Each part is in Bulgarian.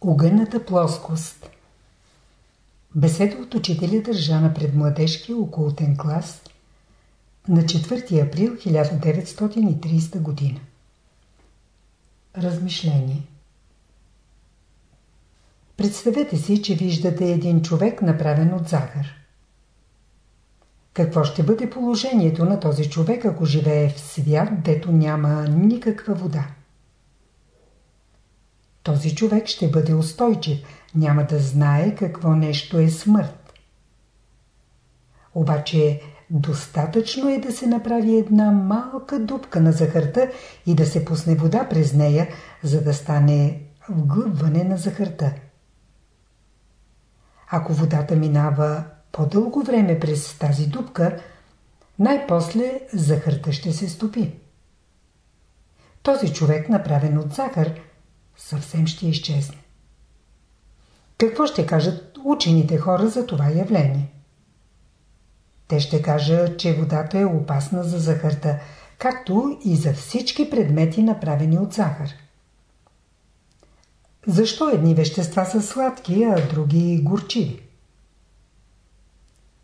Огънната плоскост Беседа от учителя държа на предмладежкия окултен клас на 4 април 1930 година. Размишление Представете си, че виждате един човек направен от захар. Какво ще бъде положението на този човек, ако живее в свят, дето няма никаква вода? Този човек ще бъде устойчив, няма да знае какво нещо е смърт. Обаче достатъчно е да се направи една малка дупка на захарта и да се пусне вода през нея, за да стане вглъбване на захарта. Ако водата минава по-дълго време през тази дупка, най-после захарта ще се стопи. Този човек, направен от захар, съвсем ще изчезне. Какво ще кажат учените хора за това явление? Те ще кажат, че водата е опасна за захарта, както и за всички предмети направени от захар. Защо едни вещества са сладки, а други горчиви?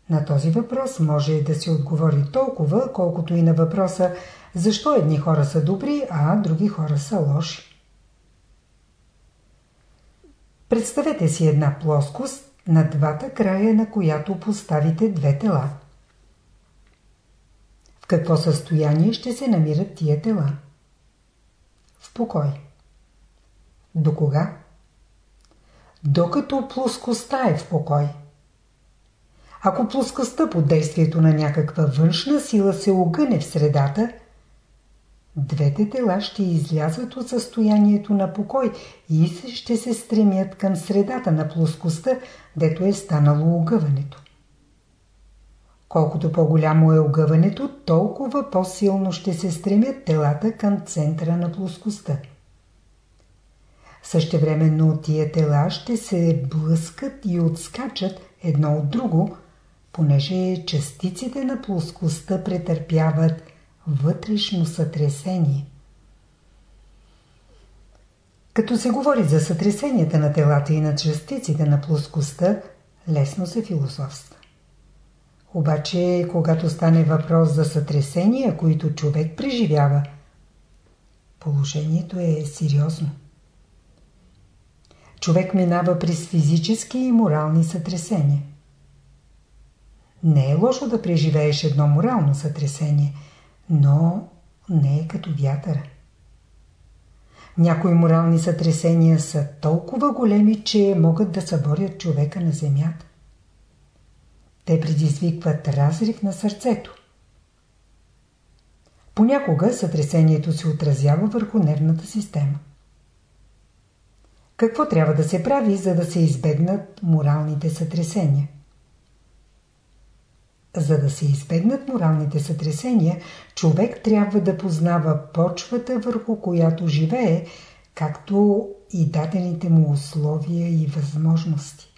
На този въпрос може да се отговори толкова, колкото и на въпроса защо едни хора са добри, а други хора са лоши. Представете си една плоскост, на двата края на която поставите две тела. В какво състояние ще се намират тия тела? В покой. До кога? Докато плоскостта е в покой. Ако плоскостта под действието на някаква външна сила се огъне в средата, двете тела ще излязат от състоянието на покой и ще се стремят към средата на плоскостта, дето е станало огъването. Колкото по-голямо е огъването, толкова по-силно ще се стремят телата към центъра на плоскостта. Същевременно тия тела ще се блъскат и отскачат едно от друго, понеже частиците на плоскостта претърпяват вътрешно сътресение. Като се говори за сътресенията на телата и на частиците на плоскостта, лесно се философства. Обаче, когато стане въпрос за сътресения, които човек преживява, положението е сериозно. Човек минава през физически и морални сътресения. Не е лошо да преживееш едно морално сътресение, но не е като вятъра. Някои морални сътресения са толкова големи, че могат да съборят човека на земята. Те предизвикват разрив на сърцето. Понякога сътресението се отразява върху нервната система. Какво трябва да се прави, за да се избегнат моралните сътресения? За да се избегнат моралните сътресения, човек трябва да познава почвата върху която живее, както и дадените му условия и възможности.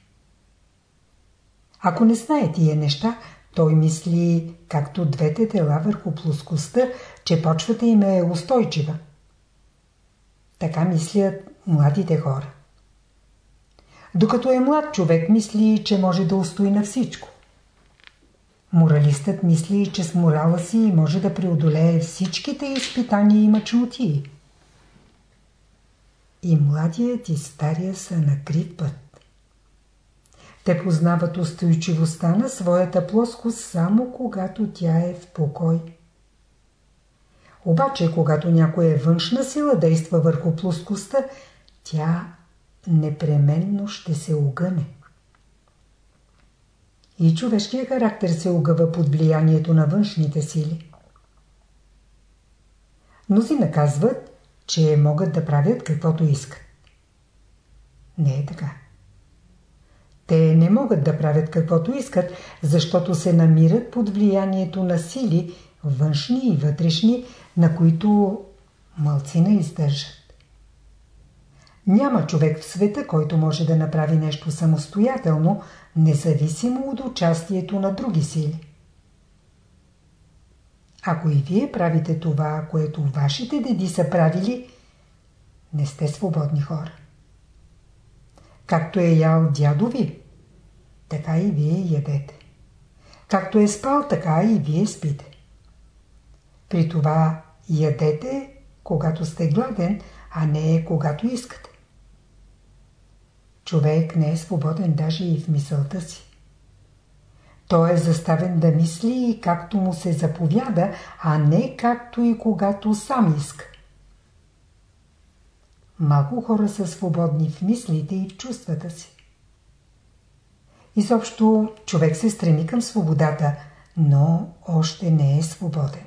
Ако не знае тия неща, той мисли, както двете тела върху плоскостта, че почвата им е устойчива. Така мислят младите хора. Докато е млад човек, мисли, че може да устои на всичко. Моралистът мисли, че с морала си може да преодолее всичките изпитания и мъчноти. И младият и стария са на крив път. Те познават устойчивостта на своята плоскост само когато тя е в покой. Обаче, когато някоя външна сила действа върху плоскостта, тя непременно ще се огъне. И човешкият характер се огъва под влиянието на външните сили. Мнози наказват, че могат да правят каквото искат. Не е така. Те не могат да правят каквото искат, защото се намират под влиянието на сили, външни и вътрешни, на които мълцина издържат. Няма човек в света, който може да направи нещо самостоятелно, независимо от участието на други сили. Ако и вие правите това, което вашите деди са правили, не сте свободни хора. Както е ял дядо ви, така и вие ядете. Както е спал, така и вие спите. При това ядете, когато сте гладен, а не когато искате. Човек не е свободен даже и в мисълта си. Той е заставен да мисли както му се заповяда, а не както и когато сам иска. Малко хора са свободни в мислите и в чувствата си. Изобщо човек се стреми към свободата, но още не е свободен.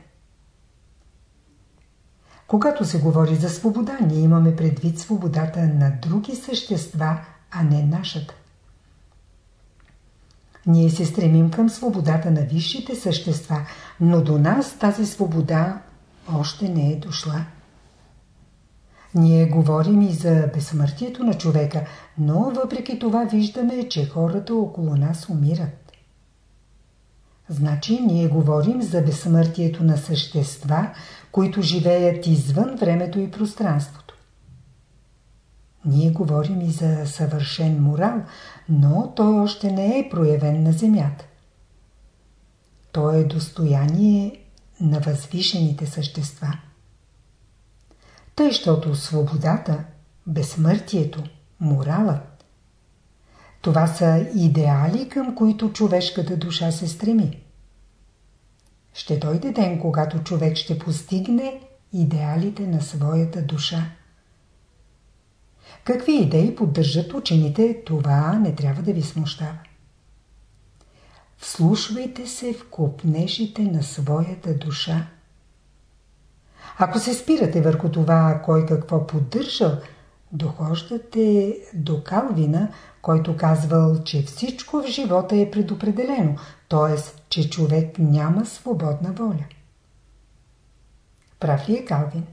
Когато се говори за свобода, ние имаме предвид свободата на други същества, а не нашата. Ние се стремим към свободата на висшите същества, но до нас тази свобода още не е дошла. Ние говорим и за безсмъртието на човека, но въпреки това виждаме, че хората около нас умират. Значи ние говорим за безсмъртието на същества, които живеят извън времето и пространството. Ние говорим и за съвършен морал, но той още не е проявен на земята. Той е достояние на възвишените същества. Тъй, защото свободата, безсмъртието, моралът – това са идеали, към които човешката душа се стреми. Ще дойде ден, когато човек ще постигне идеалите на своята душа. Какви идеи поддържат учените, това не трябва да ви смущава. Вслушвайте се в копнежите на своята душа. Ако се спирате върху това, кой какво поддържал, дохождате до Калвина, който казвал, че всичко в живота е предопределено, т.е. че човек няма свободна воля. Прав ли е Калвин?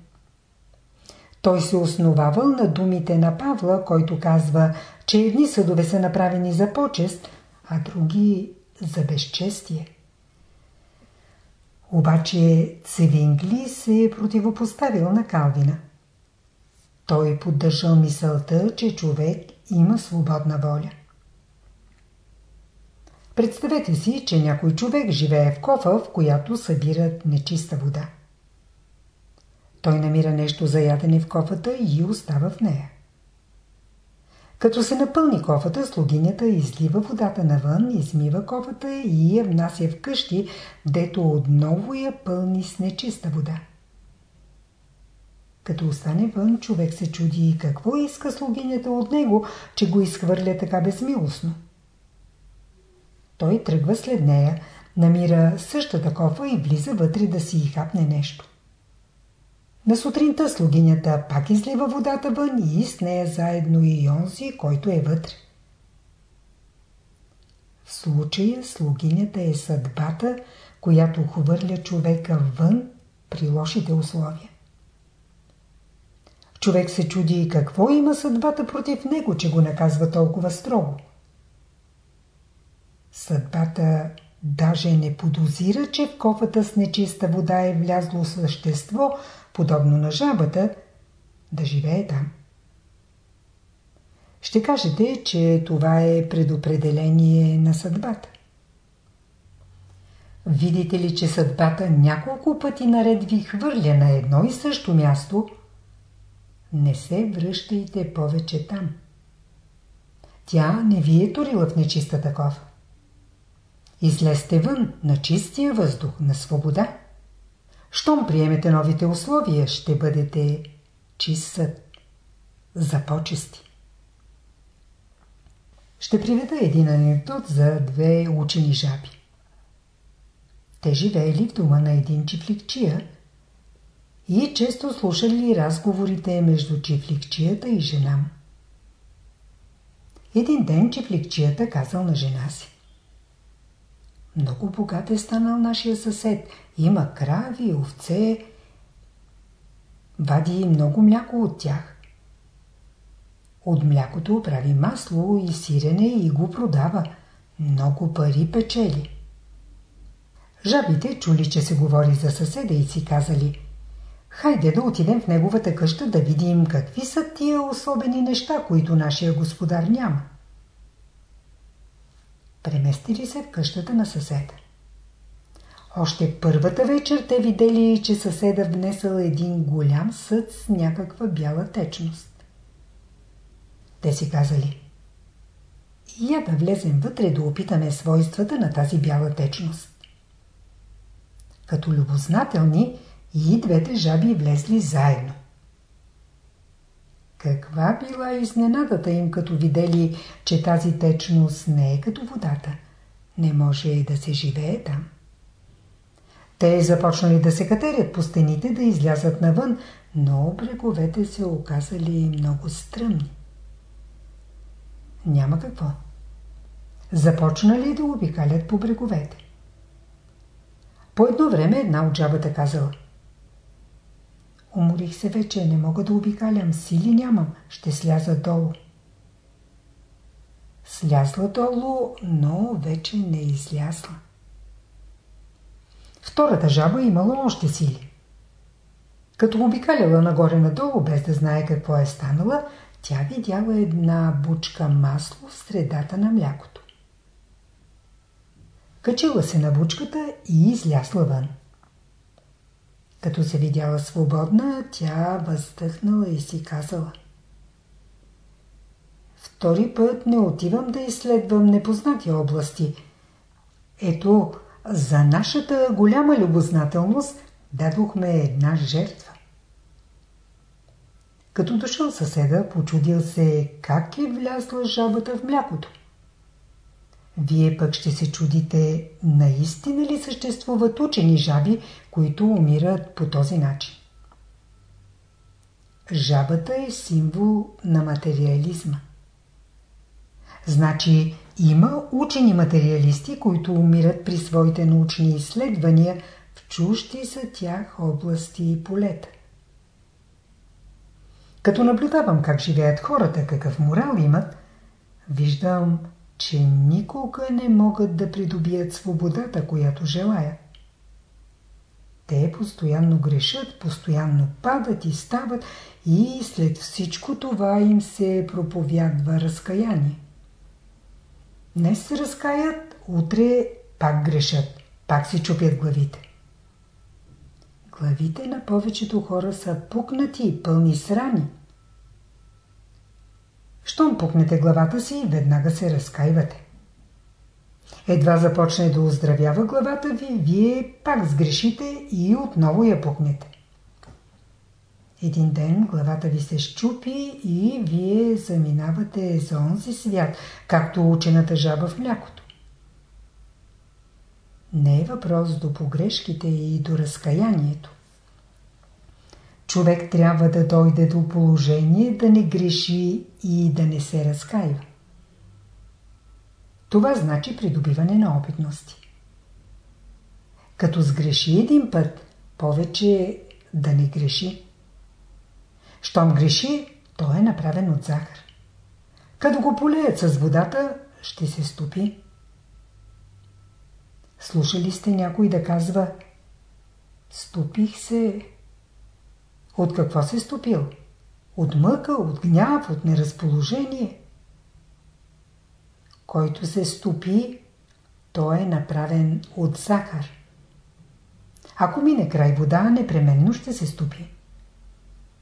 Той се основавал на думите на Павла, който казва, че едни съдове са направени за почест, а други за безчестие. Обаче Цевингли се е противопоставил на Калвина. Той поддържал мисълта, че човек има свободна воля. Представете си, че някой човек живее в кофа, в която събират нечиста вода. Той намира нещо за ядене в кофата и остава в нея. Като се напълни кофата, слугинята излива водата навън, измива кофата и я внася в къщи, дето отново я пълни с нечиста вода. Като остане вън, човек се чуди какво иска слугинята от него, че го изхвърля така безмилостно. Той тръгва след нея, намира същата кофа и влиза вътре да си хапне нещо. На сутринта слугинята пак излива водата вън и с нея заедно и онзи, който е вътре. В случая слугинята е съдбата, която хвърля човека вън при лошите условия. Човек се чуди какво има съдбата против него, че го наказва толкова строго. Съдбата даже не подозира, че в кофата с нечиста вода е влязло същество, подобно на жабата, да живее там. Ще кажете, че това е предопределение на съдбата. Видите ли, че съдбата няколко пъти наред ви хвърля на едно и също място, не се връщайте повече там. Тя не ви е турила в нечистата кофа. Излезте вън на чистия въздух, на свобода. Щом приемете новите условия, ще бъдете чист съд. За почести. Ще приведа един анекдот за две учени жаби. Те живеели в дома на един чифликчия и често слушали разговорите между чифликчията и жена. Един ден чифликчията казал на жена си. Много богат е станал нашия съсед. Има крави, овце. Вади много мляко от тях. От млякото прави масло и сирене и го продава. Много пари печели. Жабите чули, че се говори за съседа и си казали Хайде да отидем в неговата къща да видим какви са тия особени неща, които нашия господар няма. Преместили се в къщата на съседа. Още първата вечер те видели, че съседа внесъл един голям съд с някаква бяла течност. Те си казали Я да влезем вътре да опитаме свойствата на тази бяла течност. Като любознателни и двете жаби влезли заедно. Каква била изненадата им, като видели, че тази течност не е като водата. Не може да се живее там. Те започнали да се катерят по стените, да излязат навън, но бреговете се оказали много стръмни. Няма какво. Започнали да обикалят по бреговете. По едно време една от жабата казала Уморих се вече, не мога да обикалям, сили нямам, ще сляза долу. Слязла долу, но вече не излязла. Втората жаба имала още сили. Като обикаляла нагоре-надолу, без да знае какво е станала, тя видяла една бучка масло в средата на млякото. Качила се на бучката и излясла вън. Като се видяла свободна, тя въздъхнала и си казала Втори път не отивам да изследвам непознати области. Ето, за нашата голяма любознателност дадохме една жертва. Като дошъл съседа, почудил се как е влязла жабата в млякото. Вие пък ще се чудите, наистина ли съществуват учени жаби, които умират по този начин. Жабата е символ на материализма. Значи има учени материалисти, които умират при своите научни изследвания в чужди за тях области и полета. Като наблюдавам как живеят хората, какъв морал имат, виждам, че никога не могат да придобият свободата, която желаят. Те постоянно грешат, постоянно падат и стават и след всичко това им се проповядва разкаяние. Днес се разкаят, утре пак грешат, пак си чупят главите. Главите на повечето хора са пукнати и пълни срани. Щом пукнете главата си, веднага се разкаивате. Едва започне да оздравява главата ви, вие пак сгрешите и отново я пукнете. Един ден главата ви се щупи и вие заминавате за онзи свят, както учената жаба в млякото. Не е въпрос до погрешките и до разкаянието. Човек трябва да дойде до положение да не греши и да не се разкаива. Това значи придобиване на опитности. Като сгреши един път, повече да не греши. Щом греши, той е направен от захар. Като го полеят с водата, ще се стопи. Слушали сте някой да казва Стопих се. От какво се стопил? От мъка, от гняв, от неразположение. Който се стопи, той е направен от захар. Ако мине край вода, непременно ще се стопи.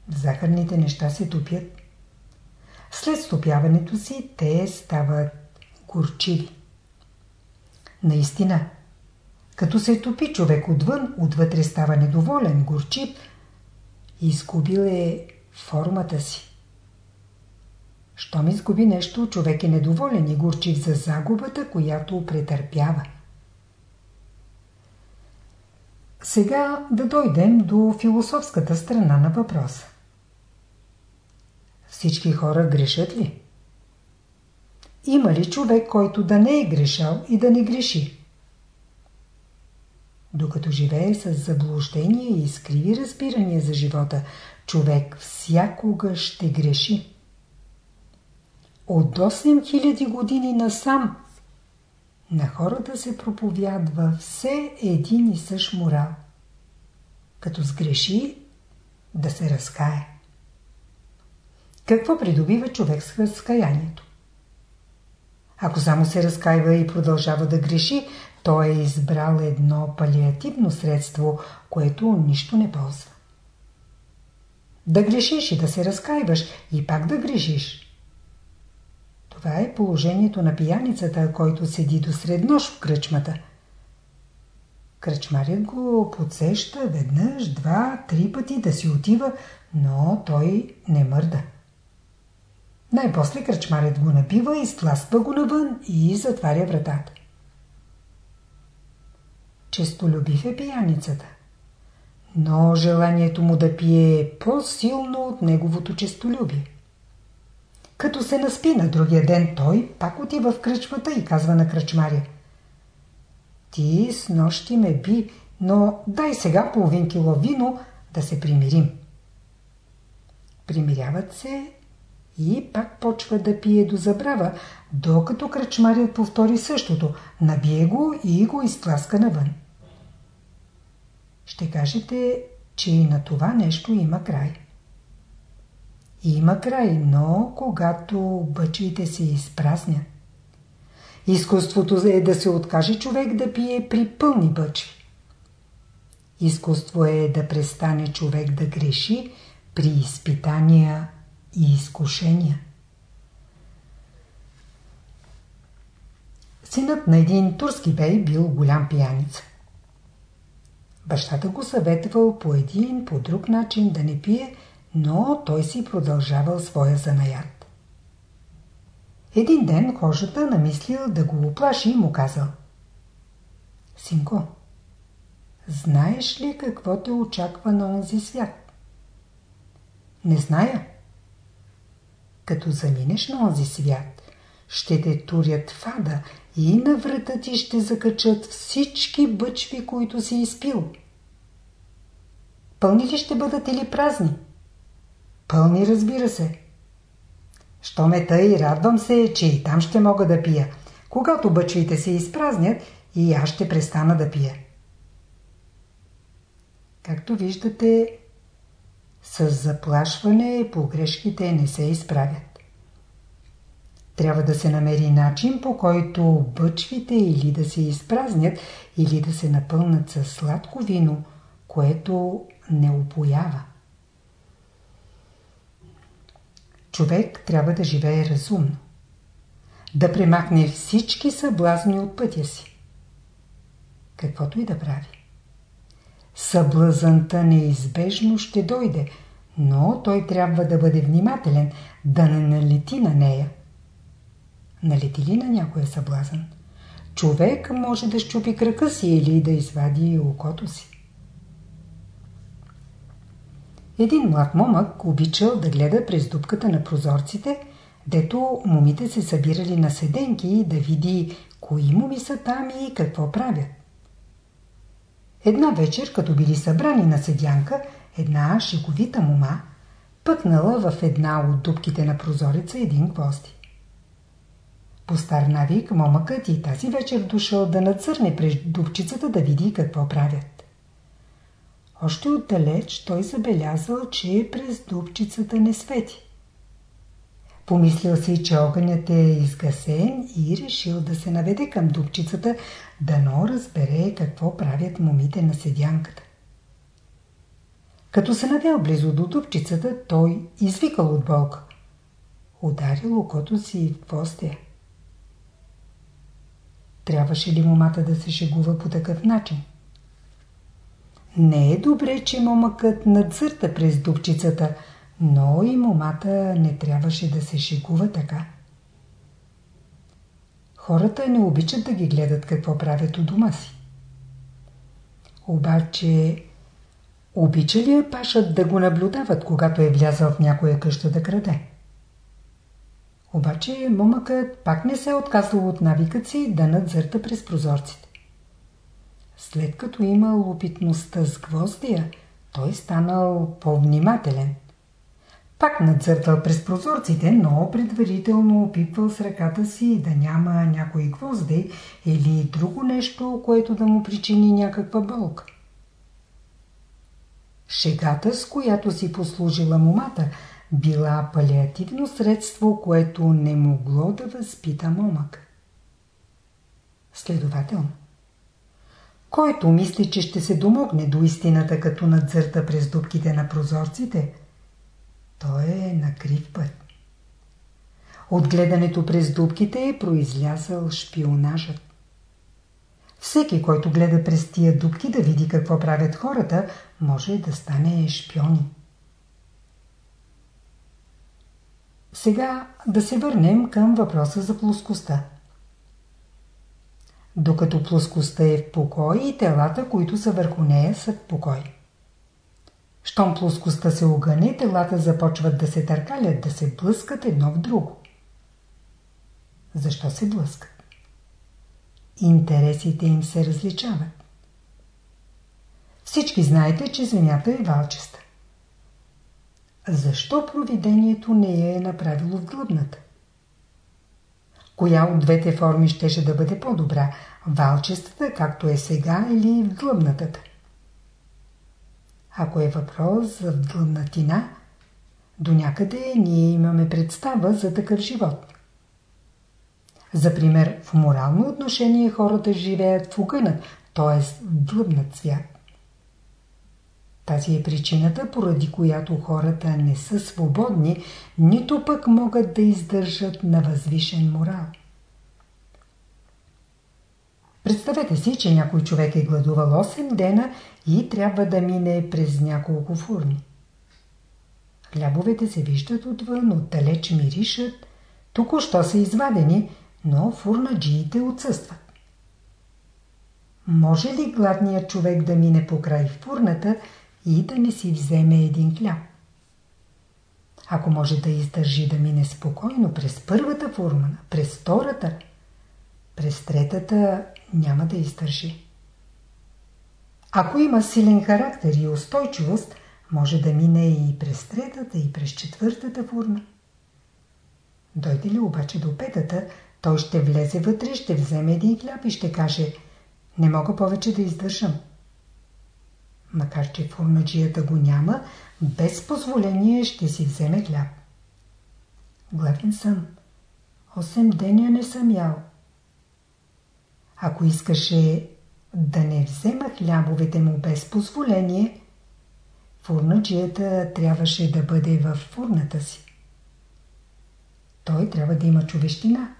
Захарните неща се топят. След стопяването си те стават горчиви. Наистина, като се топи човек отвън, отвътре става недоволен, горчив, изгубил е формата си. Щом изгуби нещо, човек е недоволен и горчив за загубата, която претърпява. Сега да дойдем до философската страна на въпроса. Всички хора грешат ли? Има ли човек, който да не е грешал и да не греши? Докато живее с заблуждение и скриви разбирания за живота, човек всякога ще греши. От 8000 години насам на хората се проповядва все един и същ морал. Като сгреши, да се разкае. Какво придобива човек с разкаянието? Ако само се разкаива и продължава да греши, той е избрал едно палиативно средство, което нищо не ползва. Да грешиш и да се разкаиваш и пак да грешиш. Това е положението на пияницата, който седи до среднощ в кръчмата. Кръчмарят го подсеща веднъж, два, три пъти да си отива, но той не мърда. Най-после кръчмарят го напива, изтластва го навън и затваря вратата. Честолюбив е пияницата. Но желанието му да пие е по-силно от неговото честолюбие. Като се наспи на другия ден, той пак отива в кръчмата и казва на кръчмаря. Ти с нощи ме би, но дай сега половин кило вино да се примирим. Примиряват се и пак почва да пие до забрава, докато кръчмарят повтори същото, набие го и го изтласка навън. Ще кажете, че и на това нещо има край. Има край, но когато бъчвите се изпразнят. Изкуството е да се откаже човек да пие при пълни бъчви. Изкуство е да престане човек да греши при изпитания и изкушения. Синът на един турски бей бил голям пияница. Бащата го съветвал по един, по друг начин да не пие, но той си продължавал своя занаят. Един ден кожата намислил да го оплаши и му казал Синко, знаеш ли какво те очаква на онзи свят? Не зная. Като заминеш на онзи свят, ще те турят фада и на врата ти ще закачат всички бъчви, които си изпил. Пълни ли ще бъдат или празни? Пълни, разбира се. Що ме тъй, радвам се, че и там ще мога да пия. Когато бъчвите се изпразнят, и аз ще престана да пия. Както виждате, с заплашване погрешките не се изправят. Трябва да се намери начин, по който бъчвите или да се изпразнят, или да се напълнат с сладко вино, което не опоява. Човек трябва да живее разумно. Да премахне всички съблазни от пътя си. Каквото и да прави. Съблазънта неизбежно ще дойде, но той трябва да бъде внимателен, да не налети на нея. Налети ли на някоя съблазън? Човек може да щупи крака си или да извади окото си. Един млад момък обичал да гледа през дупката на прозорците, дето момите се събирали на седенки да види кои моми са там и какво правят. Една вечер, като били събрани на седянка, една шеговита мома пъкнала в една от дупките на прозореца един гвозди. По стар навик момъкът и тази вечер дошъл да нацърне през дупчицата да види какво правят. Още отдалеч той забелязал, че през дупчицата не свети. Помислил си, че огънят е изгасен и решил да се наведе към дупчицата, да но разбере какво правят момите на седянката. Като се навел близо до дупчицата, той извикал от болка. Ударил окото си в гвоздя. Трябваше ли момата да се шегува по такъв начин? Не е добре, че момъкът надзърта през дупчицата, но и момата не трябваше да се шегува така. Хората не обичат да ги гледат какво правят у дома си. Обаче, обича ли е пашът да го наблюдават, когато е влязъл в някоя къща да краде? Обаче момъкът пак не се е отказал от навикът си да надзърта през прозорците. След като имал опитността с гвоздия, той станал по-внимателен. Пак надзъртал през прозорците, но предварително опипвал с ръката си да няма някои гвозди или друго нещо, което да му причини някаква болка. Шегата, с която си послужила момата, била палиативно средство, което не могло да възпита момък. Следователно, който мисли, че ще се домогне до истината като надзърта през дубките на прозорците, той е на крив път. От гледането през дубките е произлязал шпионажът. Всеки, който гледа през тия дубки да види какво правят хората, може да стане шпиони. Сега да се върнем към въпроса за плоскостта. Докато плоскостта е в покой и телата, които са върху нея, са в покой. Щом плоскостта се огъне, телата започват да се търкалят, да се блъскат едно в друго. Защо се блъскат? Интересите им се различават. Всички знаете, че Земята е валчеста. Защо провидението не я е направило в глъбната? Коя от двете форми щеше да бъде по-добра? Валчестата, както е сега, или в глъбнатата? Ако е въпрос за глъбнатина, до някъде ние имаме представа за такъв живот. За пример, в морално отношение хората живеят в огънат, т.е. в глъбнат свят. Тази е причината, поради която хората не са свободни, нито пък могат да издържат на възвишен морал. Представете си, че някой човек е гладувал 8 дена и трябва да мине през няколко фурни. Хлябовете се виждат отвън, отдалеч миришат, току-що са извадени, но фурнаджиите отсъстват. Може ли гладният човек да мине по край фурната и да не си вземе един хляб? Ако може да издържи да мине спокойно през първата фурмана, през втората, през третата няма да издържи. Ако има силен характер и устойчивост, може да мине и през третата, и през четвъртата фурна. Дойде ли обаче до петата, той ще влезе вътре, ще вземе един хляб и ще каже «Не мога повече да издържам». Макар, че фурнаджията го няма, без позволение ще си вземе хляб. Гладен съм. Осем деня не съм ял. Ако искаше да не взема хлябовете му без позволение, фурнаджията трябваше да бъде в фурната си. Той трябва да има човещина.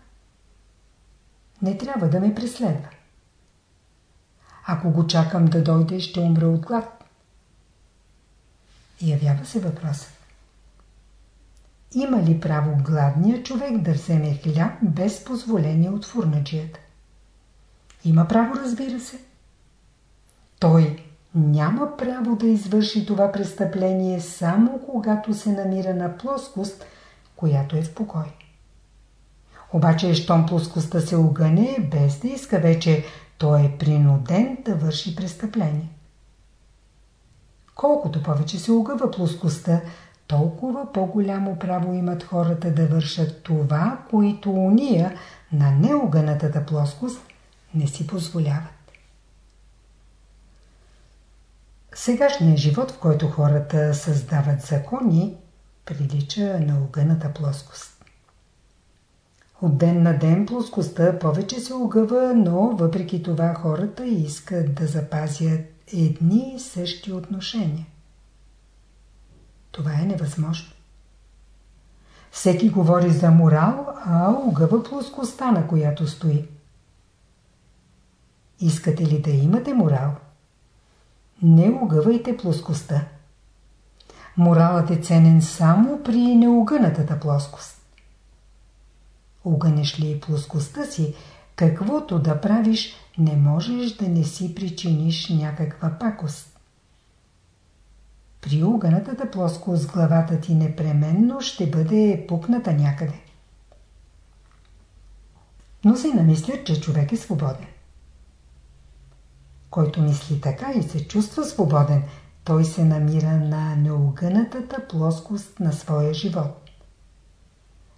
Не трябва да ме преследва. Ако го чакам да дойде, ще умра от глад. Явява се въпросът. Има ли право гладният човек да вземе хляб без позволение от фурнаджията? Има право, разбира се. Той няма право да извърши това престъпление само когато се намира на плоскост, която е в покой. Обаче, щом плоскостта се огъне, без да иска вече, той е принуден да върши престъпление. Колкото повече се огъва плоскостта, толкова по-голямо право имат хората да вършат това, които уния на неогънатата плоскост не си позволяват. Сегашният живот, в който хората създават закони, прилича на огъната плоскост. От ден на ден плоскостта повече се огъва, но въпреки това хората искат да запазят едни и същи отношения. Това е невъзможно. Всеки говори за морал, а огъва плоскостта, на която стои. Искате ли да имате морал? Не огъвайте плоскостта. Моралът е ценен само при неогънатата плоскост. Огънеш ли плоскостта си, каквото да правиш, не можеш да не си причиниш някаква пакост. При огънатата плоскост главата ти непременно ще бъде пукната някъде. Но се намислят, че човек е свободен. Който мисли така и се чувства свободен, той се намира на неогънатата плоскост на своя живот.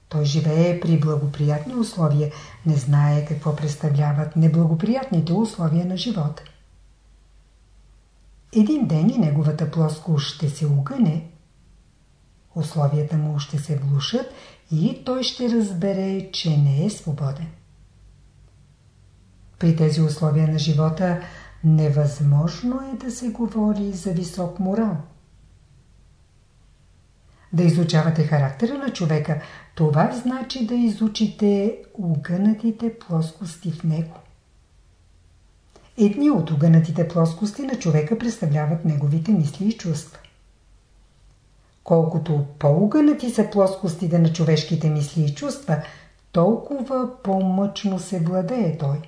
Той живее при благоприятни условия, не знае какво представляват неблагоприятните условия на живота. един ден и неговата плоскост ще се огъне, условията му ще се влушат и той ще разбере, че не е свободен. При тези условия на живота невъзможно е да се говори за висок морал. Да изучавате характера на човека, това значи да изучите огънатите плоскости в него. Едни от огънатите плоскости на човека представляват неговите мисли и чувства. Колкото по-огънати са плоскостите на човешките мисли и чувства, толкова по-мъчно се владее той.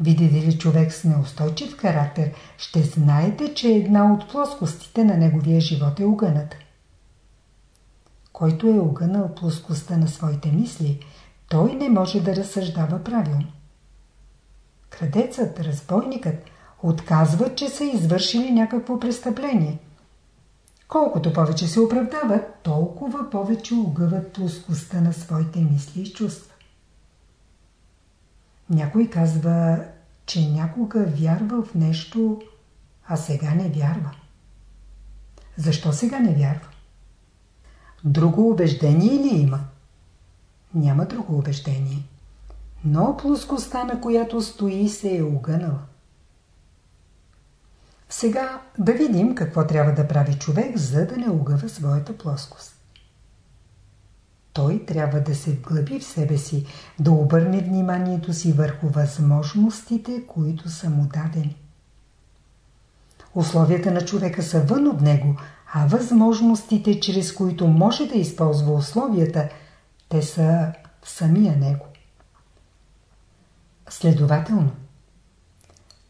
Видите ли човек с неустойчив характер, ще знаете, че една от плоскостите на неговия живот е огъната. Който е огънал плоскостта на своите мисли, той не може да разсъждава правилно. Крадецът, разбойникът отказват, че са извършили някакво престъпление. Колкото повече се оправдават, толкова повече огъват плоскостта на своите мисли и чувства. Някой казва, че някога вярва в нещо, а сега не вярва. Защо сега не вярва? Друго убеждение ли има? Няма друго убеждение. Но плоскостта, на която стои, се е огънала. Сега да видим какво трябва да прави човек, за да не огъва своята плоскост. Той трябва да се вглъби в себе си, да обърне вниманието си върху възможностите, които са му дадени. Условията на човека са вън от него, а възможностите, чрез които може да използва условията, те са в самия него. Следователно,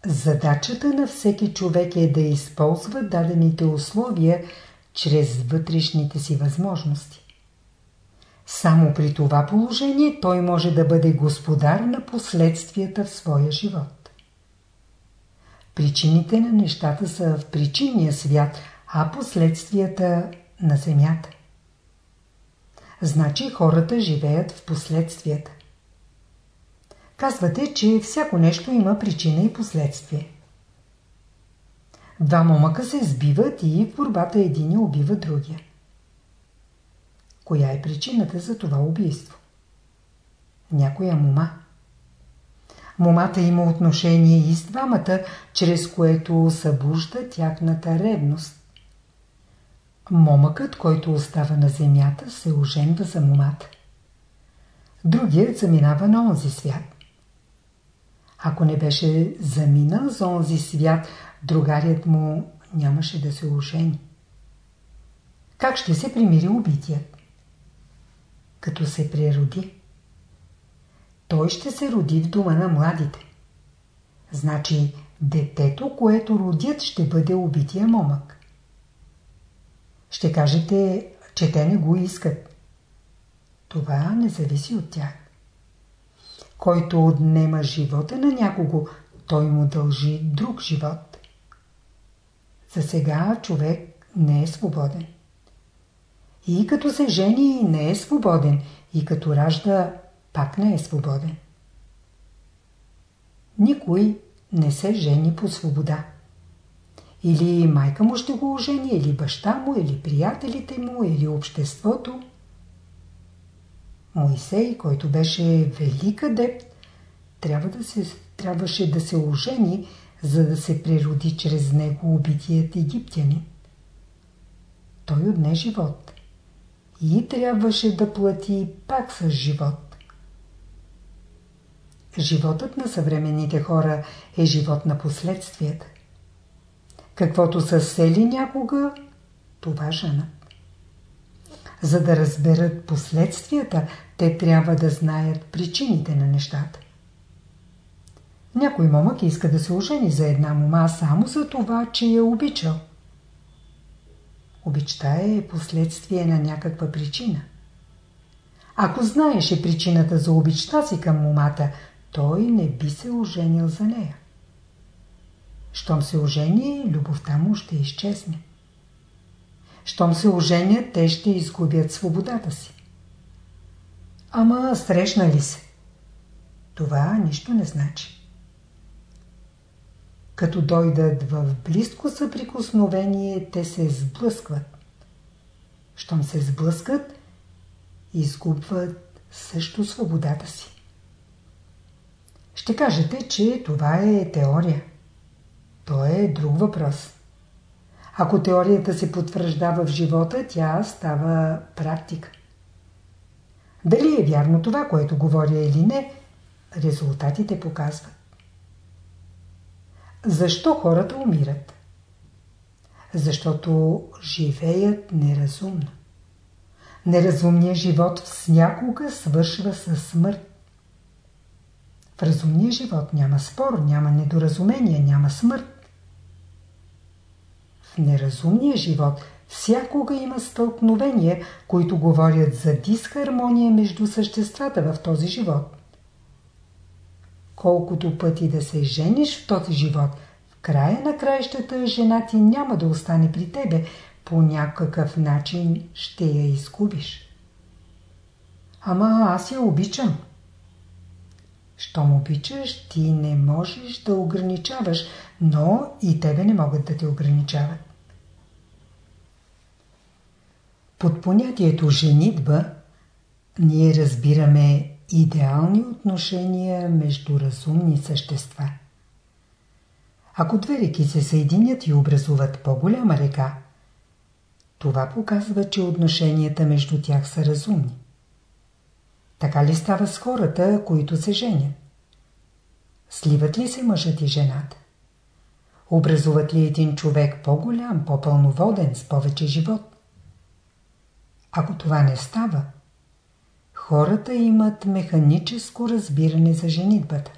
задачата на всеки човек е да използва дадените условия чрез вътрешните си възможности. Само при това положение той може да бъде господар на последствията в своя живот. Причините на нещата са в причинния свят, а последствията на земята. Значи хората живеят в последствията. Казвате, че всяко нещо има причина и последствие. Два момъка се сбиват и в борбата един убива другия. Коя е причината за това убийство? Някоя мома. Момата има отношение и с двамата, чрез което събужда тяхната ревност. Момъкът, който остава на земята, се оженва за момата. Другият заминава на онзи свят. Ако не беше заминал за онзи свят, другарият му нямаше да се ожени. Как ще се примири убитият? Като се прероди. Той ще се роди в дома на младите. Значи, детето, което родят, ще бъде убития момък. Ще кажете, че те не го искат. Това не зависи от тях. Който отнема живота на някого, той му дължи друг живот. За сега човек не е свободен. И като се жени не е свободен, и като ражда пак не е свободен. Никой не се жени по свобода. Или майка му ще го ожени, или баща му, или приятелите му, или обществото. Моисей, който беше велик адепт, трябва да се, трябваше да се ожени, за да се природи чрез него убитият египтянин. Той отне живот. И трябваше да плати пак с живот. Животът на съвременните хора е живот на последствията. Каквото са сели някога, това женат. За да разберат последствията, те трябва да знаят причините на нещата. Някой момък иска да се ожени за една мома само за това, че я обичал. Обичта е последствие на някаква причина. Ако знаеше причината за обичта си към момата, той не би се оженил за нея. Щом се ожени, любовта му ще изчезне. Щом се оженят, те ще изгубят свободата си. Ама срещнали се. Това нищо не значи. Като дойдат в близко съприкосновение, те се сблъскват. Щом се сблъскат, изгубват също свободата си. Ще кажете, че това е теория. То е друг въпрос. Ако теорията се потвърждава в живота, тя става практика. Дали е вярно това, което говоря или не, резултатите показват. Защо хората умират? Защото живеят неразумно. Неразумният живот всякога свършва със смърт. В разумния живот няма спор, няма недоразумение, няма смърт. В неразумния живот всякога има стълкновения, които говорят за дисхармония между съществата в този живот. Колкото пъти да се жениш в този живот, в края на краищата жена ти няма да остане при тебе, по някакъв начин ще я изгубиш. Ама аз я обичам. Щом обичаш, ти не можеш да ограничаваш, но и тебе не могат да те ограничават. Под понятието женитба ние разбираме идеални отношения между разумни същества. Ако две реки се съединят и образуват по-голяма река, това показва, че отношенията между тях са разумни. Така ли става с хората, които се женят? Сливат ли се мъжът и жената? Образуват ли един човек по-голям, по-пълноводен, с повече живот? Ако това не става, хората имат механическо разбиране за женитбата.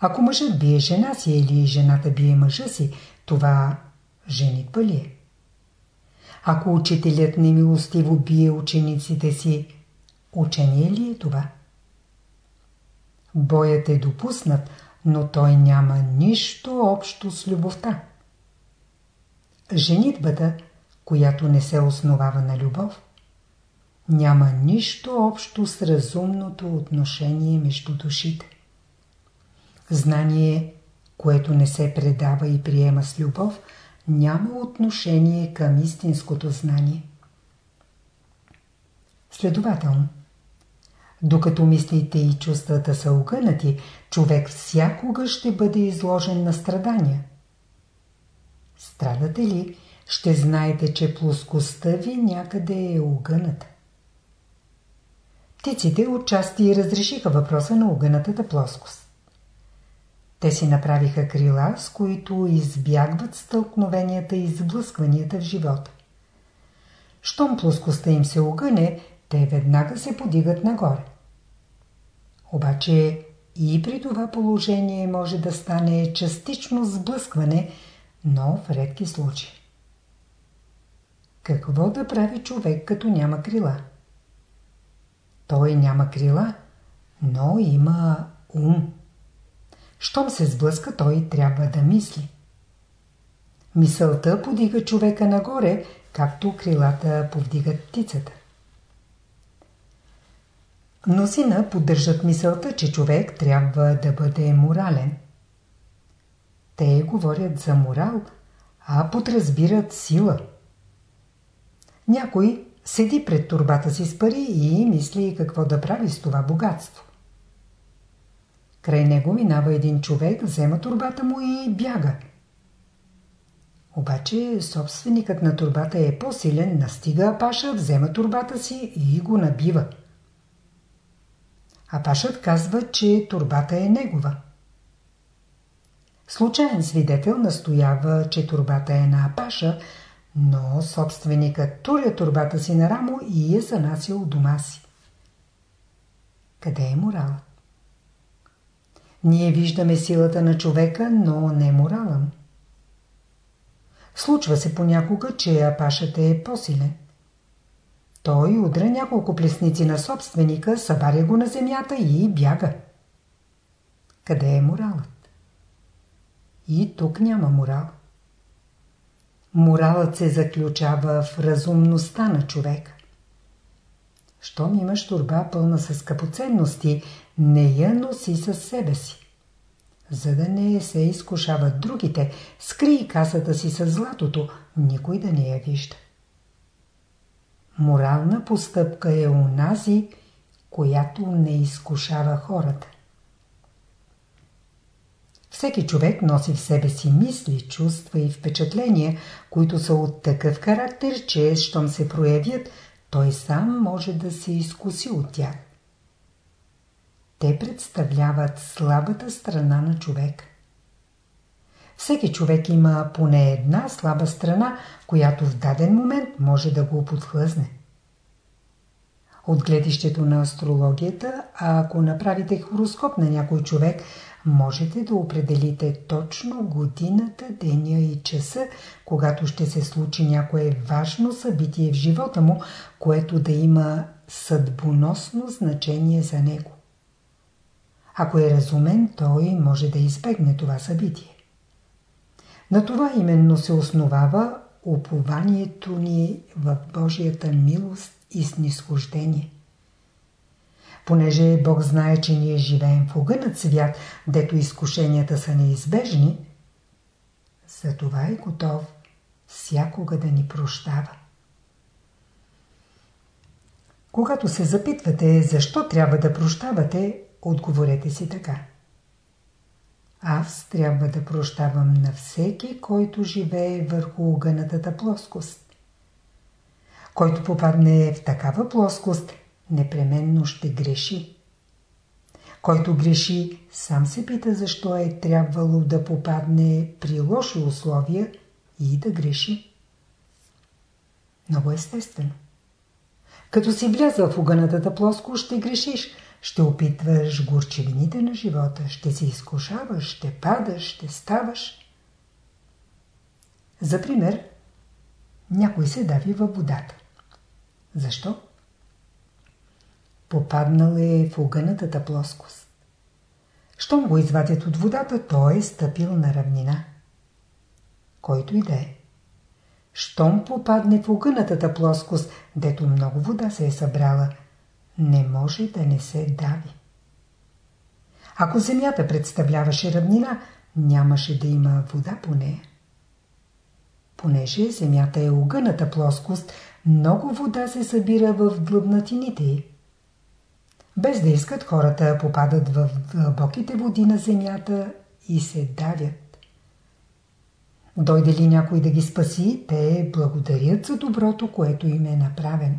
Ако мъжът бие жена си или жената бие мъжа си, това женитба ли е? Ако учителят немилостиво бие учениците си, учение ли е това? Боят е допуснат, но той няма нищо общо с любовта. Женитбата, която не се основава на любов, няма нищо общо с разумното отношение между душите. Знание, което не се предава и приема с любов, няма отношение към истинското знание. Следователно, докато мислите и чувствата са огънати, човек всякога ще бъде изложен на страдания. Страдате ли, ще знаете, че плоскостта ви някъде е огъната. Птиците отчасти разрешиха въпроса на огънатата плоскост. Те си направиха крила, с които избягват стълкновенията и сблъскванията в живота. Щом плоскостта им се огъне, те веднага се подигат нагоре. Обаче и при това положение може да стане частично сблъскване, но в редки случаи. Какво да прави човек, като няма крила? Той няма крила, но има ум. Щом се сблъска, той трябва да мисли. Мисълта подига човека нагоре, както крилата повдигат птицата. Мнозина поддържат мисълта, че човек трябва да бъде морален. Те говорят за морал, а подразбират сила. Някой седи пред турбата си с пари и мисли какво да прави с това богатство. Край него минава един човек, взема турбата му и бяга. Обаче собственикът на турбата е по-силен, настига Апаша, взема турбата си и го набива. Апашът казва, че турбата е негова. Случайен свидетел настоява, че турбата е на Апаша, но собственикът туря турбата си на рамо и е занасил дома си. Къде е моралът? Ние виждаме силата на човека, но не морала. Случва се понякога, че апашът е по-силен. Той удря няколко плесници на собственика, събаря го на земята и бяга. Къде е моралът? И тук няма морал. Моралът се заключава в разумността на човека. Щом имаш турба пълна с скъпоценности, не я носи със себе си. за да не се изкушават другите, скри касата си с златото, никой да не я вижда. Морална постъпка е унази, която не изкушава хората. Всеки човек носи в себе си мисли, чувства и впечатления, които са от такъв характер, че, щом се проявят, той сам може да се изкуси от тях. Те представляват слабата страна на човек. Всеки човек има поне една слаба страна, която в даден момент може да го подхлъзне. От гледището на астрологията, ако направите хороскоп на някой човек, можете да определите точно годината, деня и часа, когато ще се случи някое важно събитие в живота му, което да има съдбоносно значение за него. Ако е разумен, той може да избегне това събитие. На това именно се основава упованието ни в Божията милост и снисхождение. Понеже Бог знае, че ние живеем в огънът свят, дето изкушенията са неизбежни, за това е готов всякога да ни прощава. Когато се запитвате защо трябва да прощавате, отговорете си така. Аз трябва да прощавам на всеки, който живее върху огънатата плоскост. Който попадне в такава плоскост, непременно ще греши. Който греши, сам се пита защо е трябвало да попадне при лоши условия и да греши. Много естествено. Като си влязъл в огънатата плоскост, ще грешиш – ще опитваш горчевините на живота, ще се изкушаваш, ще падаш, ще ставаш. За пример, някой се дави във водата. Защо? Попаднал е в огънатата плоскост. Щом го извадят от водата, той е стъпил на равнина. Който и да е. Щом попадне в огънатата плоскост, дето много вода се е събрала – не може да не се дави. Ако земята представляваше равнина, нямаше да има вода по нея. Понеже земята е огъната плоскост, много вода се събира в длъбнатините й. Без да искат хората попадат в дълбоките води на земята и се давят. Дойде ли някой да ги спаси, те благодарят за доброто, което им е направено.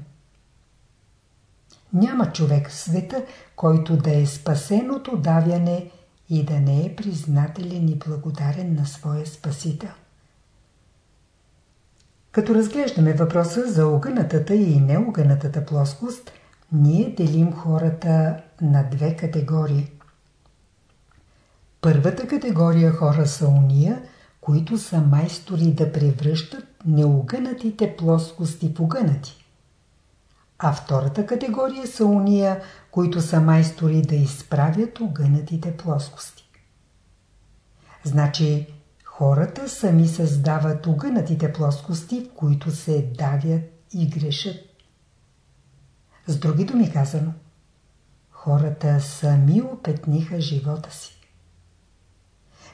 Няма човек в света, който да е спасен от удавяне и да не е признателен и благодарен на своя Спасител. Като разглеждаме въпроса за огънатата и неогънатата плоскост, ние делим хората на две категории. Първата категория хора са уния, които са майстори да превръщат неогънатите плоскости в огънати а втората категория са уния, които са майстори да изправят огънатите плоскости. Значи, хората сами създават огънатите плоскости, в които се давят и грешат. С други думи казано, хората сами опетниха живота си.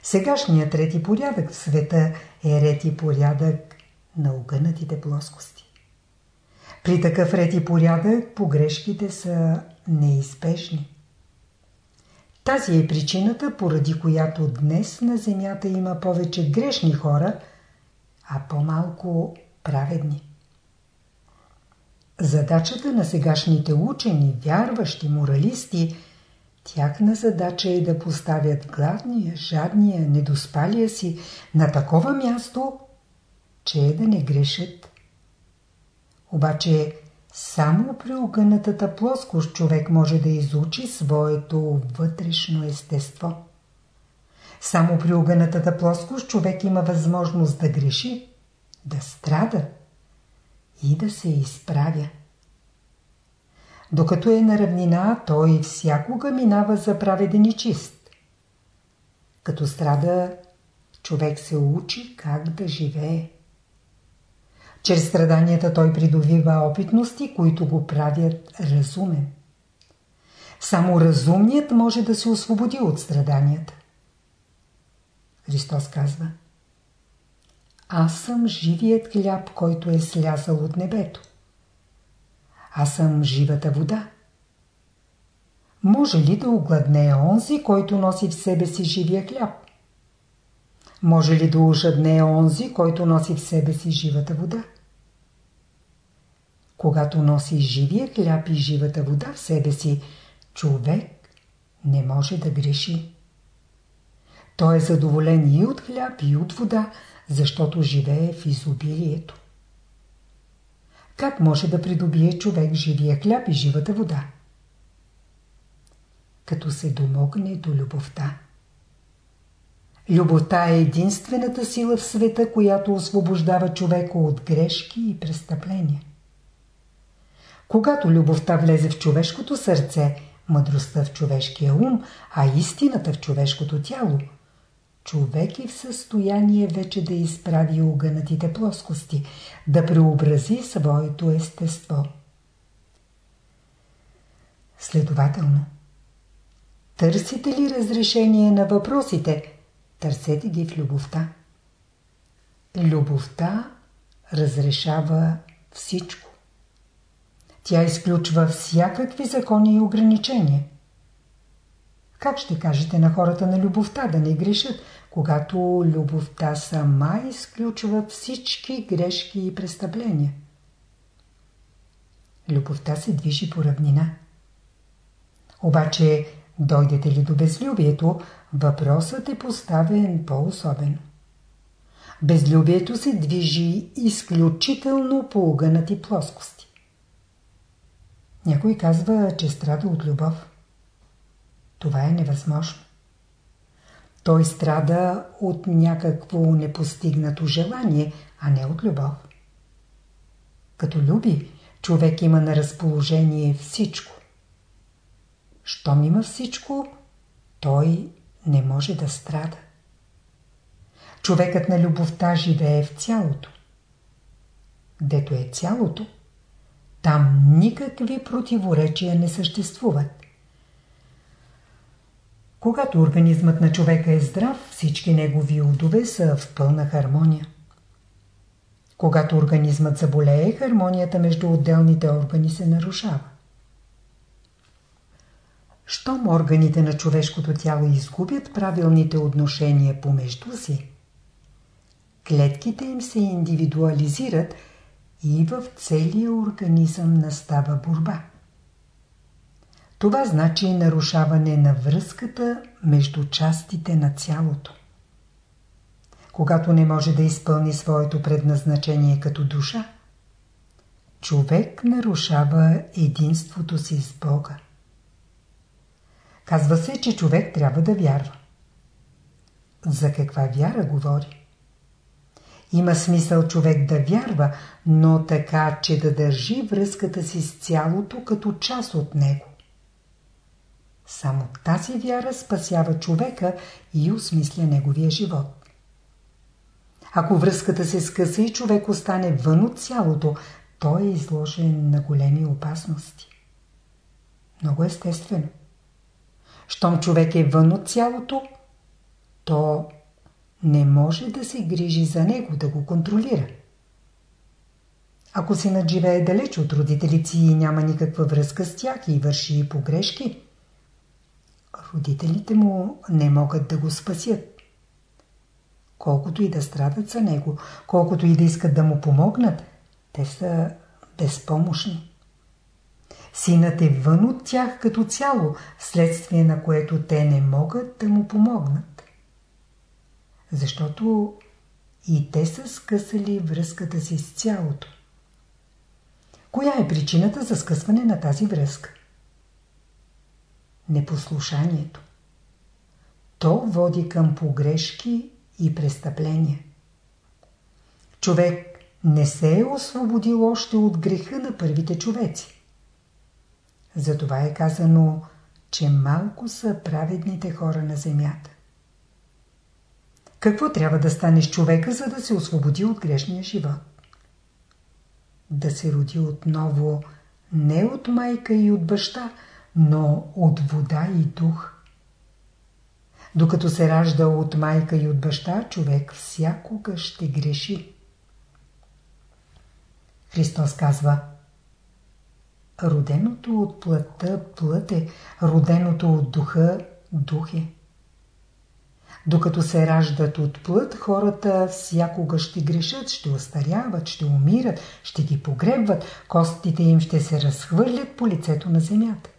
Сегашният трети порядък в света е рети порядък на огънатите плоскости. При такъв ред и порядък погрешките са неизбежни. Тази е причината, поради която днес на Земята има повече грешни хора, а по-малко праведни. Задачата на сегашните учени, вярващи, моралисти, тяхна задача е да поставят гладния, жадния, недоспалия си на такова място, че е да не грешат обаче само при огънатата плоскост човек може да изучи своето вътрешно естество. Само при огънатата плоскост човек има възможност да греши, да страда и да се изправя. Докато е на равнина, той всякога минава за праведен и чист. Като страда, човек се учи как да живее. Чрез страданията той придобива опитности, които го правят разумен. Само разумният може да се освободи от страданията. Христос казва Аз съм живият хляб, който е слязал от небето. Аз съм живата вода. Може ли да огладне онзи, който носи в себе си живия хляб? Може ли да ожадне онзи, който носи в себе си живата вода? Когато носи живия хляб и живата вода в себе си, човек не може да греши. Той е задоволен и от хляб, и от вода, защото живее в изобилието. Как може да придобие човек живия хляб и живата вода? Като се домогне до любовта. Любовта е единствената сила в света, която освобождава човека от грешки и престъпления. Когато любовта влезе в човешкото сърце, мъдростта в човешкия ум, а истината в човешкото тяло, човек е в състояние вече да изправи огънатите плоскости, да преобрази своето естество. Следователно, търсите ли разрешение на въпросите, търсете ги в любовта. Любовта разрешава всичко. Тя изключва всякакви закони и ограничения. Как ще кажете на хората на любовта да не грешат, когато любовта сама изключва всички грешки и престъпления? Любовта се движи по равнина. Обаче, дойдете ли до безлюбието, въпросът е поставен по-особено. Безлюбието се движи изключително по огънати плоскости. Някой казва, че страда от любов. Това е невъзможно. Той страда от някакво непостигнато желание, а не от любов. Като люби, човек има на разположение всичко. Щом има всичко, той не може да страда. Човекът на любовта живее в цялото. Дето е цялото, там никакви противоречия не съществуват. Когато организмът на човека е здрав, всички негови удове са в пълна хармония. Когато организмът заболее, хармонията между отделните органи се нарушава. Щом органите на човешкото тяло изгубят правилните отношения помежду си, клетките им се индивидуализират и в целия организъм настава борба. Това значи нарушаване на връзката между частите на цялото. Когато не може да изпълни своето предназначение като душа, човек нарушава единството си с Бога. Казва се, че човек трябва да вярва. За каква вяра говори? Има смисъл човек да вярва, но така, че да държи връзката си с цялото като част от него. Само тази вяра спасява човека и осмисля неговия живот. Ако връзката се скъса и човек остане вън от цялото, той е изложен на големи опасности. Много естествено. Щом човек е вън от цялото, то не може да се грижи за него, да го контролира. Ако се надживее далеч от родителите си и няма никаква връзка с тях и върши погрешки, родителите му не могат да го спасят. Колкото и да страдат за него, колкото и да искат да му помогнат, те са безпомощни. Синът е вън от тях като цяло, следствие на което те не могат да му помогнат. Защото и те са скъсали връзката си с цялото. Коя е причината за скъсване на тази връзка? Непослушанието. То води към погрешки и престъпления. Човек не се е освободил още от греха на първите човеци. Затова е казано, че малко са праведните хора на земята. Какво трябва да стане с човека, за да се освободи от грешния живот? Да се роди отново не от майка и от баща, но от вода и дух. Докато се ражда от майка и от баща, човек всякога ще греши. Христос казва Роденото от плътта плът е, роденото от духа дух е. Докато се раждат от плът, хората всякога ще грешат, ще остаряват, ще умират, ще ги погребват, костите им ще се разхвърлят по лицето на земята.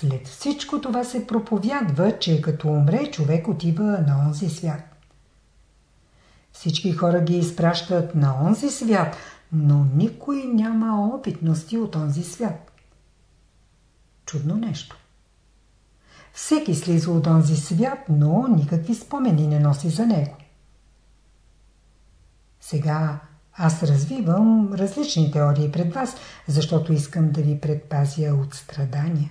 След всичко това се проповядва, че като умре, човек отива на онзи свят. Всички хора ги изпращат на онзи свят, но никой няма опитности от онзи свят. Чудно нещо. Всеки слиза от онзи свят, но никакви спомени не носи за него. Сега аз развивам различни теории пред вас, защото искам да ви предпазя от страдания.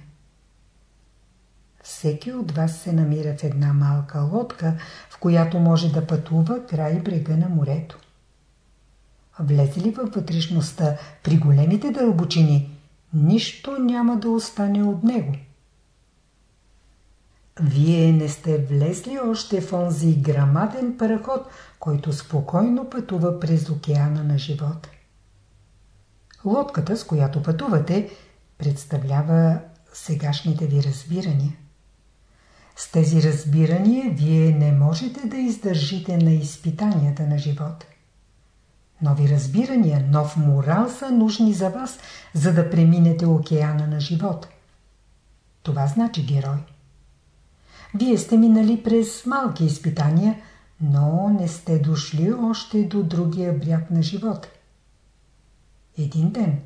Всеки от вас се намира в една малка лодка, в която може да пътува край брега на морето. Влезе ли във вътрешността при големите дълбочини, нищо няма да остане от него. Вие не сте влезли още в онзи грамаден параход, който спокойно пътува през океана на живота. Лодката, с която пътувате, представлява сегашните ви разбирания. С тези разбирания вие не можете да издържите на изпитанията на живота. Нови разбирания, нов морал са нужни за вас, за да преминете океана на живота. Това значи герой. Вие сте минали през малки изпитания, но не сте дошли още до другия бряг на живота. Един ден,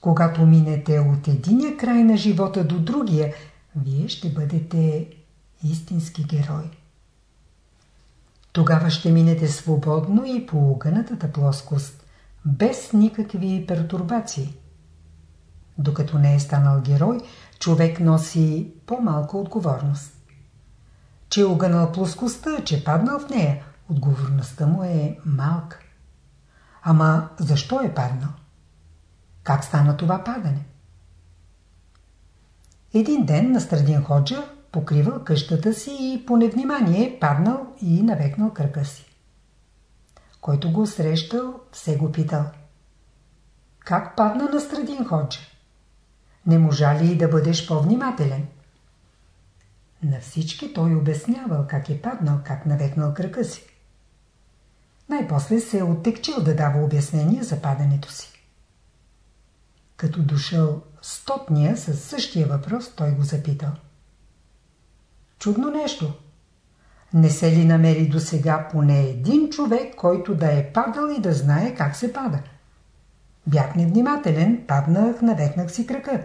когато минете от единия край на живота до другия, вие ще бъдете истински герой. Тогава ще минете свободно и по огънатата плоскост, без никакви пертурбации. Докато не е станал герой, човек носи по-малка отговорност. Че е огънал плоскостта, че е паднал в нея, отговорността му е малка. Ама защо е паднал? Как стана това падане? Един ден на Страдин Ходжа покривал къщата си и по невнимание е паднал и навекнал кръка си. Който го срещал, се го питал. Как падна на Страдин Ходжа? Не можа ли да бъдеш по-внимателен? На всички той обяснявал как е паднал, как навекнал кръка си. Най-после се е оттекчил да дава обяснение за падането си. Като дошъл стотния със същия въпрос, той го запитал. Чудно нещо. Не се ли намери до сега поне един човек, който да е падал и да знае как се пада? Бях невнимателен, паднах, навекнах си кръка.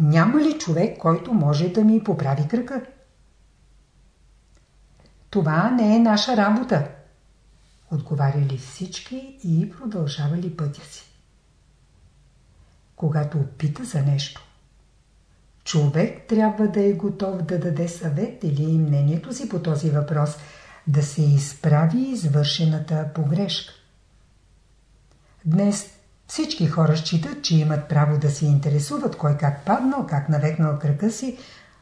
Няма ли човек, който може да ми поправи кръка? Това не е наша работа. Отговаряли всички и продължавали пътя си. Когато опита за нещо, човек трябва да е готов да даде съвет или мнението си по този въпрос, да се изправи извършената погрешка. Днес всички хора считат, че имат право да се интересуват кой как паднал, как навекнал кръка си,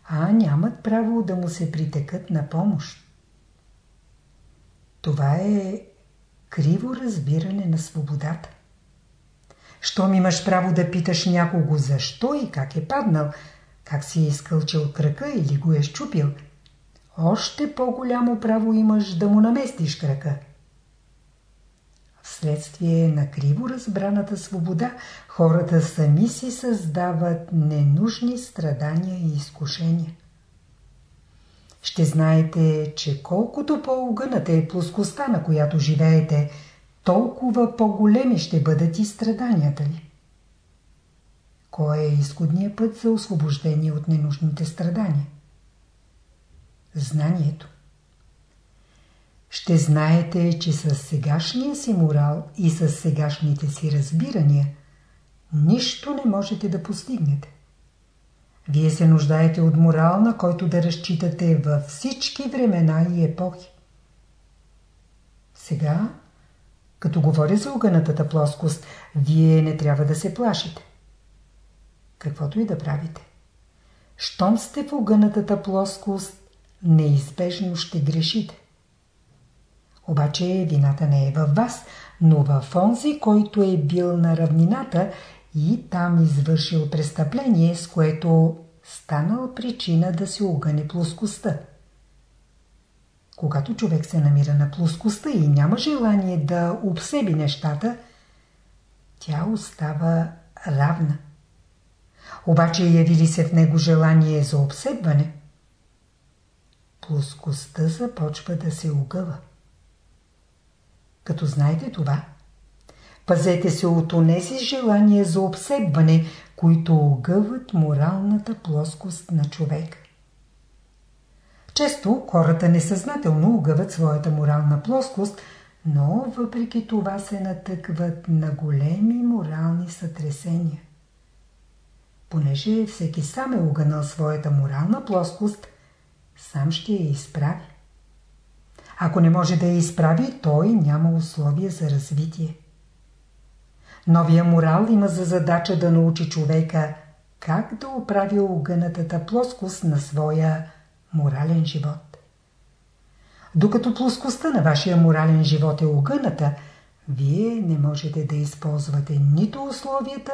а нямат право да му се притекат на помощ. Това е криво разбиране на свободата. Щом имаш право да питаш някого защо и как е паднал, как си е изкълчил кръка или го е щупил, още по-голямо право имаш да му наместиш кръка. Вследствие на криво разбраната свобода, хората сами си създават ненужни страдания и изкушения. Ще знаете, че колкото по-огъната е плоскостта, на която живеете, толкова по-големи ще бъдат и страданията ви. Кой е изходният път за освобождение от ненужните страдания? Знанието ще знаете, че с сегашния си морал и с сегашните си разбирания нищо не можете да постигнете. Вие се нуждаете от морал, на който да разчитате във всички времена и епохи. Сега, като говоря за огънатата плоскост, вие не трябва да се плашите. Каквото и да правите. щом сте в огънатата плоскост, неизбежно ще грешите. Обаче вината не е във вас, но в онзи, който е бил на равнината и там извършил престъпление, с което станал причина да се огъне плоскостта. Когато човек се намира на плоскостта и няма желание да обсеби нещата, тя остава равна. Обаче яви ли се в него желание за обсебване, плоскостта започва да се огъва. Като знаете това, пазете се от онези желания за обсебване, които огъват моралната плоскост на човек. Често хората несъзнателно огъват своята морална плоскост, но въпреки това се натъкват на големи морални сътресения. Понеже всеки сам е огънал своята морална плоскост, сам ще я изправи. Ако не може да я изправи, той няма условия за развитие. Новия морал има за задача да научи човека как да оправи огънатата плоскост на своя морален живот. Докато плоскостта на вашия морален живот е огъната, вие не можете да използвате нито условията,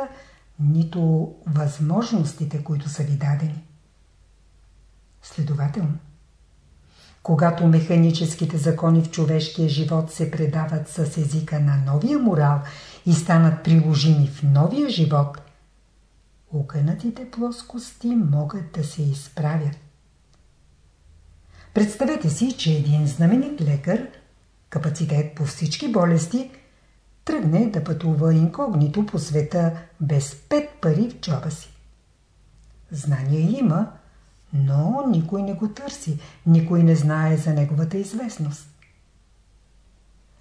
нито възможностите, които са ви дадени. Следователно, когато механическите закони в човешкия живот се предават с езика на новия морал и станат приложими в новия живот, огънатите плоскости могат да се изправят. Представете си, че един знаменит лекар, капацитет по всички болести, тръгне да пътува инкогнито по света без пет пари в джоба си. Знания има, но никой не го търси, никой не знае за неговата известност.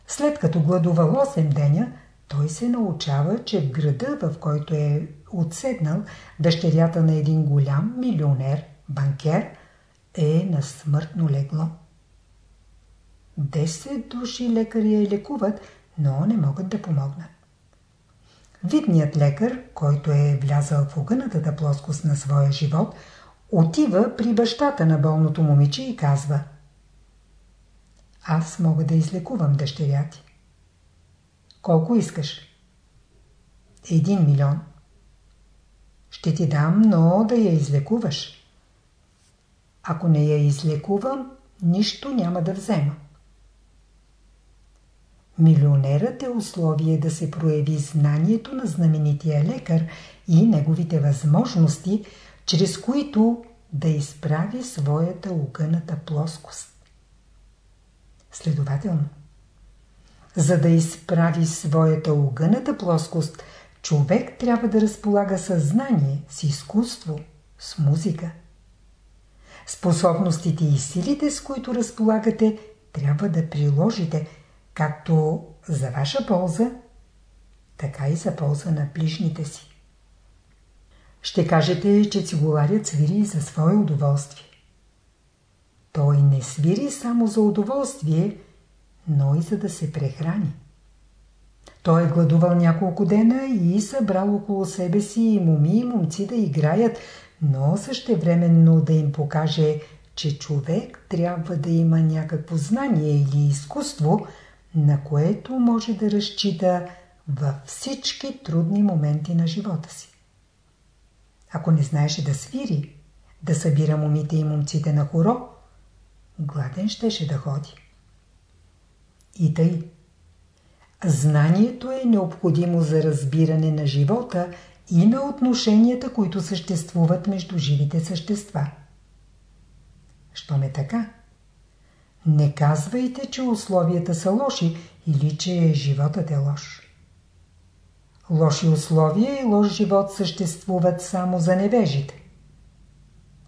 След като гладувал 8 деня, той се научава, че в града, в който е отседнал, дъщерята на един голям милионер, банкер, е на смъртно легло. Десет души лекари я лекуват, но не могат да помогнат. Видният лекар, който е влязал в огънатата плоскост на своя живот, отива при бащата на болното момиче и казва Аз мога да излекувам дъщеря ти. Колко искаш? Един милион. Ще ти дам, но да я излекуваш. Ако не я излекувам, нищо няма да взема. Милионерът е условие да се прояви знанието на знаменития лекар и неговите възможности, чрез които да изправи своята огъната плоскост. Следователно, за да изправи своята огъната плоскост, човек трябва да разполага съзнание, с изкуство, с музика. Способностите и силите, с които разполагате, трябва да приложите, както за ваша полза, така и за полза на ближните си. Ще кажете, че цигуларят свири за свое удоволствие. Той не свири само за удоволствие, но и за да се прехрани. Той е гладувал няколко дена и събрал около себе си и моми и момци да играят, но същевременно да им покаже, че човек трябва да има някакво знание или изкуство, на което може да разчита във всички трудни моменти на живота си. Ако не знаеше да свири, да събира момите и момците на хоро, гладен щеше да ходи. И тъй. Знанието е необходимо за разбиране на живота и на отношенията, които съществуват между живите същества. Щом е така? Не казвайте, че условията са лоши или че животът е лош. Лоши условия и лош живот съществуват само за невежите.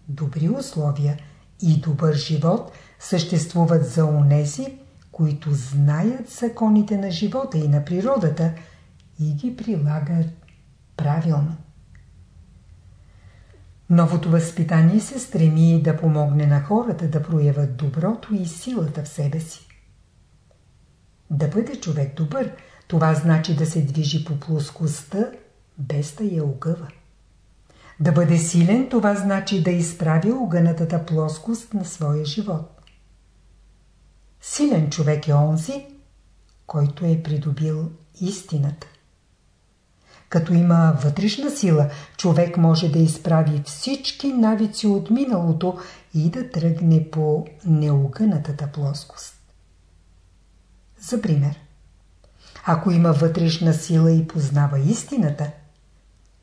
Добри условия и добър живот съществуват за унези, които знаят законите на живота и на природата и ги прилагат правилно. Новото възпитание се стреми да помогне на хората да проявят доброто и силата в себе си. Да бъде човек добър, това значи да се движи по плоскостта, без да я огъва. Да бъде силен, това значи да изправи огънатата плоскост на своя живот. Силен човек е онзи, който е придобил истината. Като има вътрешна сила, човек може да изправи всички навици от миналото и да тръгне по неогънатата плоскост. За пример, ако има вътрешна сила и познава истината,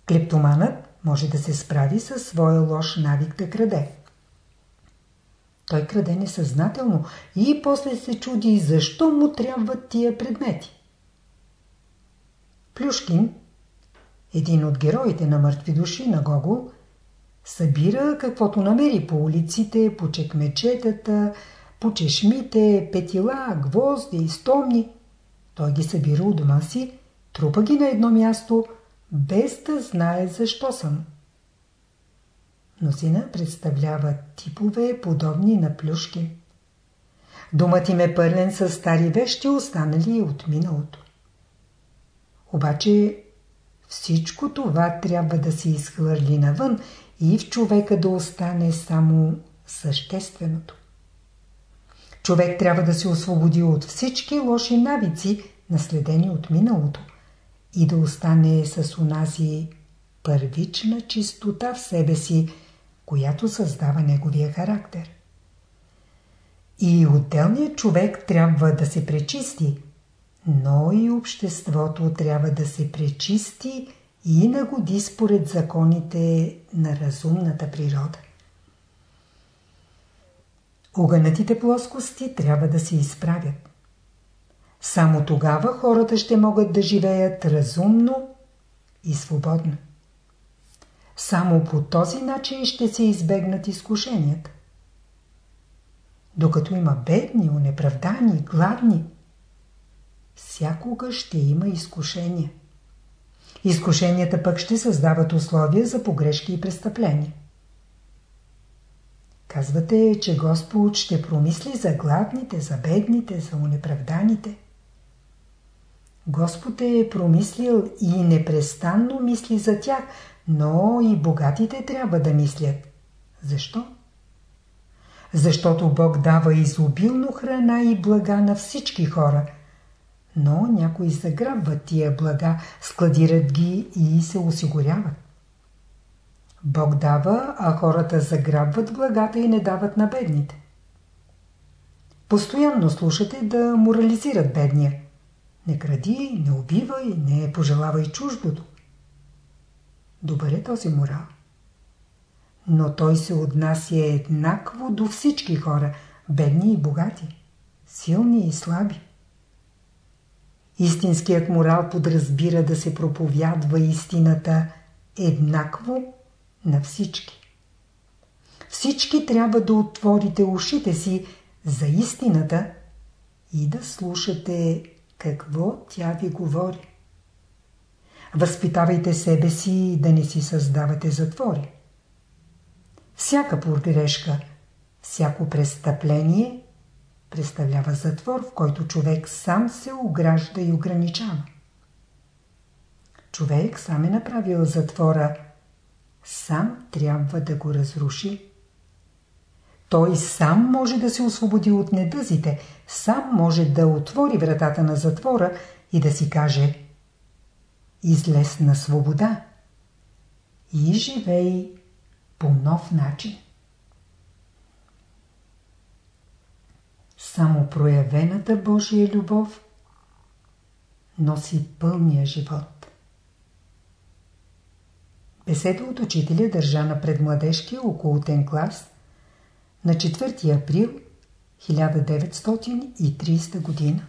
клептоманът може да се справи със своя лош навик да краде. Той краде несъзнателно и после се чуди защо му трябват тия предмети. Плюшкин, един от героите на мъртви души на Гогол, събира каквото намери по улиците, по чекмечетата, по чешмите, петила, гвозди, стомни. Той ги събира у дома си, трупа ги на едно място, без да знае защо съм. Мнозина представлява типове, подобни на плюшки. Думът им е пълен с стари вещи, останали от миналото. Обаче всичко това трябва да се изхвърли навън и в човека да остане само същественото. Човек трябва да се освободи от всички лоши навици, наследени от миналото, и да остане с унази първична чистота в себе си, която създава неговия характер. И отделният човек трябва да се пречисти, но и обществото трябва да се пречисти и нагоди според законите на разумната природа. Огънатите плоскости трябва да се изправят. Само тогава хората ще могат да живеят разумно и свободно. Само по този начин ще се избегнат изкушенията. Докато има бедни, унеправдани, гладни, всякога ще има изкушения. Изкушенията пък ще създават условия за погрешки и престъпления. Казвате, че Господ ще промисли за гладните, за бедните, за унеправданите. Господ е промислил и непрестанно мисли за тях, но и богатите трябва да мислят. Защо? Защото Бог дава изобилно храна и блага на всички хора. Но някои заграбват тия блага, складират ги и се осигуряват. Бог дава, а хората заграбват благата и не дават на бедните. Постоянно слушате да морализират бедния. Не кради, не убивай, не пожелавай чуждото. Добър е този морал. Но той се отнася еднакво до всички хора, бедни и богати, силни и слаби. Истинският морал подразбира да се проповядва истината еднакво на всички. Всички трябва да отворите ушите си за истината и да слушате какво тя ви говори. Възпитавайте себе си да не си създавате затвори. Всяка погрешка, всяко престъпление представлява затвор, в който човек сам се огражда и ограничава. Човек сам е направил затвора, сам трябва да го разруши. Той сам може да се освободи от недъзите, сам може да отвори вратата на затвора и да си каже излез на свобода и живей по нов начин. Само проявената Божия любов носи пълния живот. Беседа от учителя държа на предмладежкия околотен клас на 4 април 1930 година.